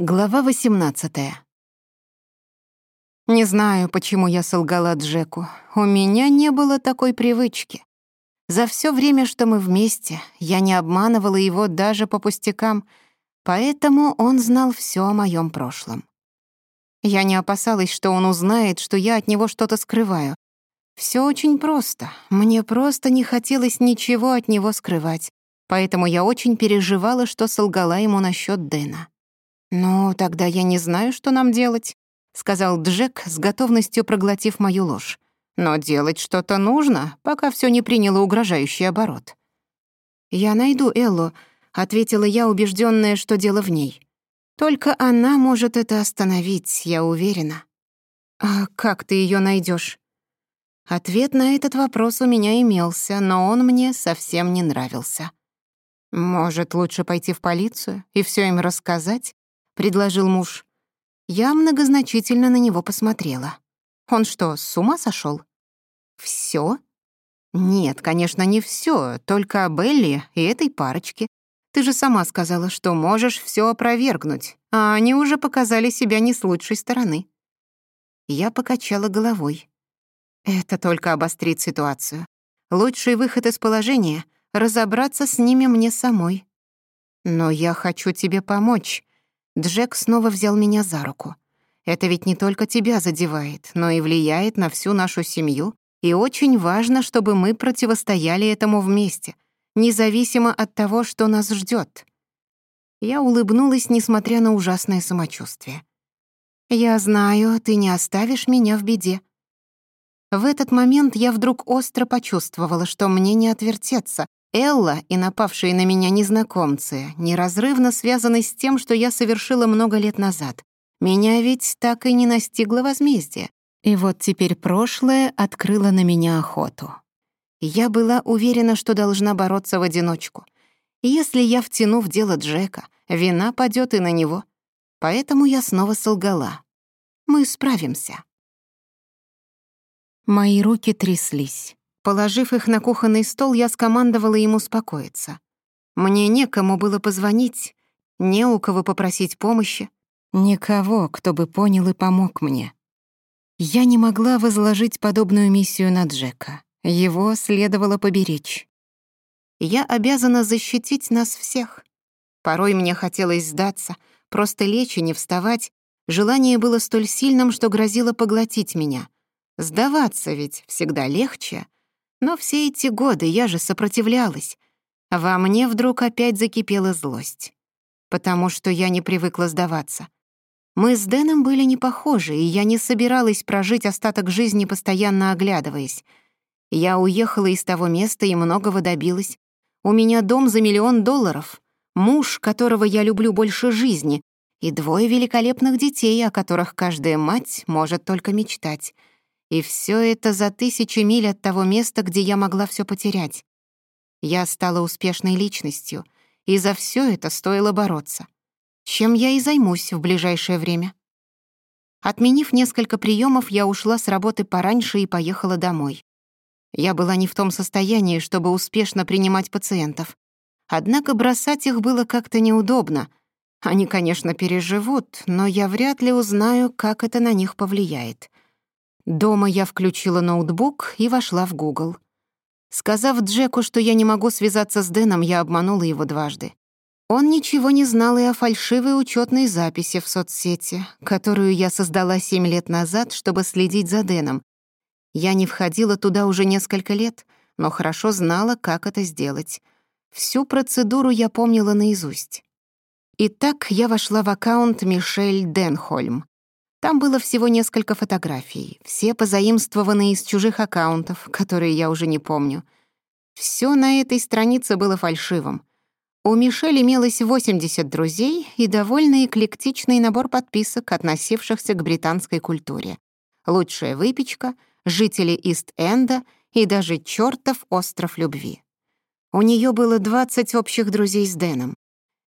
Глава 18. Не знаю, почему я солгала Джеку. У меня не было такой привычки. За все время, что мы вместе, я не обманывала его даже по пустякам, поэтому он знал все о моем прошлом. Я не опасалась, что он узнает, что я от него что-то скрываю. Все очень просто. Мне просто не хотелось ничего от него скрывать, поэтому я очень переживала, что солгала ему насчет Дэна. «Ну, тогда я не знаю, что нам делать», — сказал Джек, с готовностью проглотив мою ложь. «Но делать что-то нужно, пока всё не приняло угрожающий оборот». «Я найду Эллу», — ответила я, убеждённая, что дело в ней. «Только она может это остановить, я уверена». «А как ты её найдёшь?» Ответ на этот вопрос у меня имелся, но он мне совсем не нравился. «Может, лучше пойти в полицию и всё им рассказать?» предложил муж. Я многозначительно на него посмотрела. Он что, с ума сошел? Все? Нет, конечно, не все, только о Белли и этой парочке. Ты же сама сказала, что можешь все опровергнуть, а они уже показали себя не с лучшей стороны. Я покачала головой. Это только обострит ситуацию. Лучший выход из положения — разобраться с ними мне самой. «Но я хочу тебе помочь», Джек снова взял меня за руку. Это ведь не только тебя задевает, но и влияет на всю нашу семью, и очень важно, чтобы мы противостояли этому вместе, независимо от того, что нас ждет. Я улыбнулась, несмотря на ужасное самочувствие. «Я знаю, ты не оставишь меня в беде». В этот момент я вдруг остро почувствовала, что мне не отвертеться, Элла и напавшие на меня незнакомцы неразрывно связаны с тем, что я совершила много лет назад. Меня ведь так и не настигло возмездие. И вот теперь прошлое открыло на меня охоту. Я была уверена, что должна бороться в одиночку. Если я втяну в дело Джека, вина падёт и на него. Поэтому я снова солгала. Мы справимся. Мои руки тряслись положив их на кухонный стол, я скомандовала им успокоиться. Мне некому было позвонить, не у кого попросить помощи, никого, кто бы понял и помог мне. Я не могла возложить подобную миссию на Джека. Его следовало поберечь. Я обязана защитить нас всех. Порой мне хотелось сдаться, просто лечь и не вставать. Желание было столь сильным, что грозило поглотить меня. Сдаваться ведь всегда легче — но все эти годы я же сопротивлялась. Во мне вдруг опять закипела злость. Потому что я не привыкла сдаваться. Мы с Дэном были не похожи, и я не собиралась прожить остаток жизни, постоянно оглядываясь. Я уехала из того места и многого добилась. У меня дом за миллион долларов, муж, которого я люблю больше жизни, и двое великолепных детей, о которых каждая мать может только мечтать — и все это за тысячи миль от того места, где я могла все потерять. Я стала успешной личностью, и за все это стоило бороться. Чем я и займусь в ближайшее время. Отменив несколько приемов, я ушла с работы пораньше и поехала домой. Я была не в том состоянии, чтобы успешно принимать пациентов. Однако бросать их было как-то неудобно. Они, конечно, переживут, но я вряд ли узнаю, как это на них повлияет. Дома я включила ноутбук и вошла в Google. Сказав Джеку, что я не могу связаться с Дэном, я обманула его дважды. Он ничего не знал и о фальшивой учетной записи в соцсети, которую я создала семь лет назад, чтобы следить за Дэном. Я не входила туда уже несколько лет, но хорошо знала, как это сделать. Всю процедуру я помнила наизусть. Итак, я вошла в аккаунт Мишель Денхольм, там было всего несколько фотографий, все позаимствованы из чужих аккаунтов, которые я уже не помню. Все на этой странице было фальшивым. У Мишель имелось 80 друзей и довольно эклектичный набор подписок, относившихся к британской культуре. Лучшая выпечка, жители Ист-Энда и даже чёртов остров любви. У нее было 20 общих друзей с Дэном.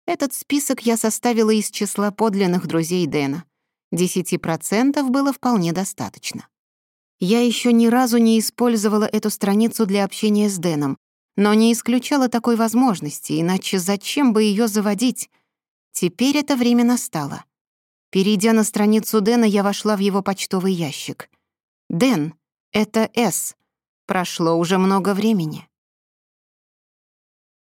Этот список я составила из числа подлинных друзей Дэна. 10% было вполне достаточно. Я еще ни разу не использовала эту страницу для общения с Дэном, но не исключала такой возможности, иначе зачем бы ее заводить? Теперь это время настало. Перейдя на страницу Дэна, я вошла в его почтовый ящик. «Дэн, это С. Прошло уже много времени».